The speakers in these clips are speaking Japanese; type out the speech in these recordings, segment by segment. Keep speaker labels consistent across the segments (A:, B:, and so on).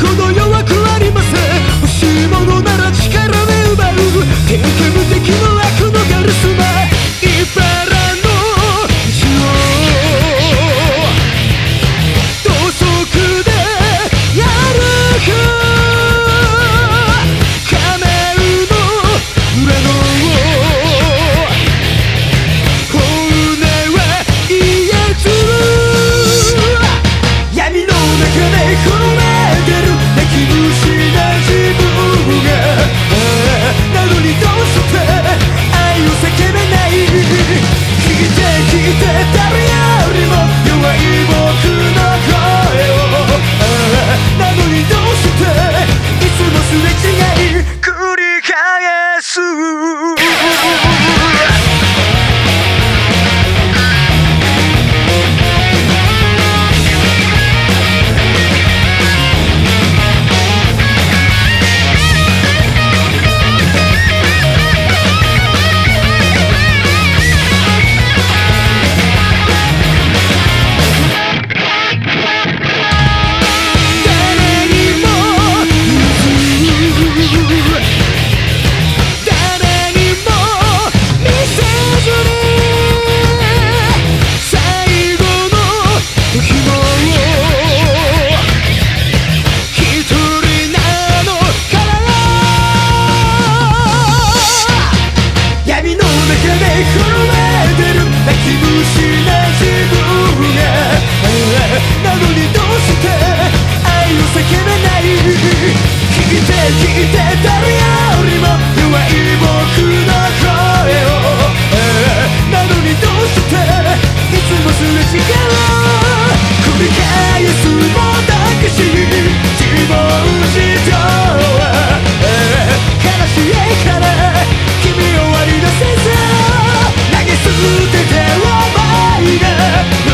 A: 好多哟繰り返すもた。くし希望し自答は悲しいから君を割り出せず投げ捨て。て。は舞が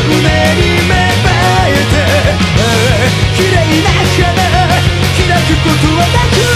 A: 胸に芽生えて。綺麗な花開くことはなく